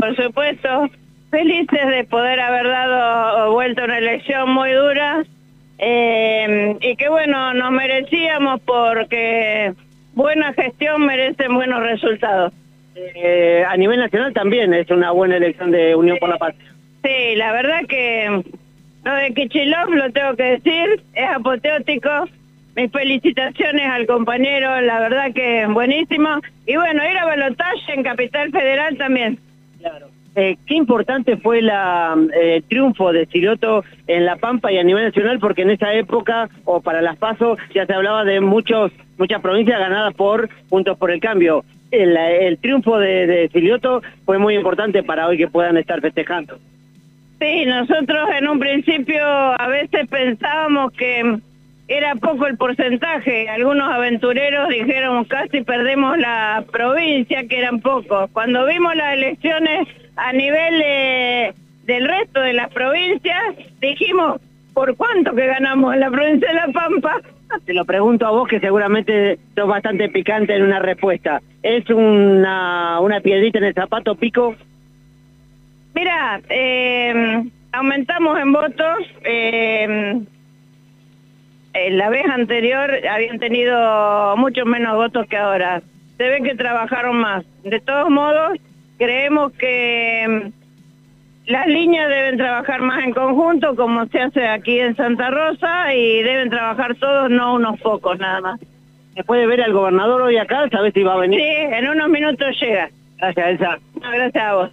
Por supuesto, felices de poder haber dado vuelta una elección muy dura eh, y que bueno, nos merecíamos porque buena gestión merecen buenos resultados. Eh, a nivel nacional también es una buena elección de Unión por la Paz. Sí, la verdad que lo de Kichilov, lo tengo que decir, es apoteótico. Mis felicitaciones al compañero, la verdad que buenísimo. Y bueno, ir a balotaje en Capital Federal también. Eh, qué importante fue la, eh, el triunfo de Siroto en La Pampa y a nivel nacional, porque en esa época, o para las PASO, ya se hablaba de muchos muchas provincias ganadas por Puntos por el Cambio. El, el triunfo de, de Silioto fue muy importante para hoy que puedan estar festejando. Sí, nosotros en un principio a veces pensábamos que era poco el porcentaje. Algunos aventureros dijeron casi perdemos la provincia, que eran pocos. Cuando vimos las elecciones a nivel del resto de las provincias, dijimos, ¿por cuánto que ganamos en la provincia de La Pampa? Te lo pregunto a vos que seguramente sos bastante picante en una respuesta. ¿Es una, una piedrita en el zapato, Pico? Mira, eh, aumentamos en votos. Eh, la vez anterior habían tenido mucho menos votos que ahora. Se ve que trabajaron más. De todos modos, creemos que mm, las líneas deben trabajar más en conjunto, como se hace aquí en Santa Rosa, y deben trabajar todos, no unos pocos nada más. ¿Se puede ver al gobernador hoy acá? ¿Sabes si va a venir? Sí, en unos minutos llega. Gracias, Elsa. No, gracias a vos.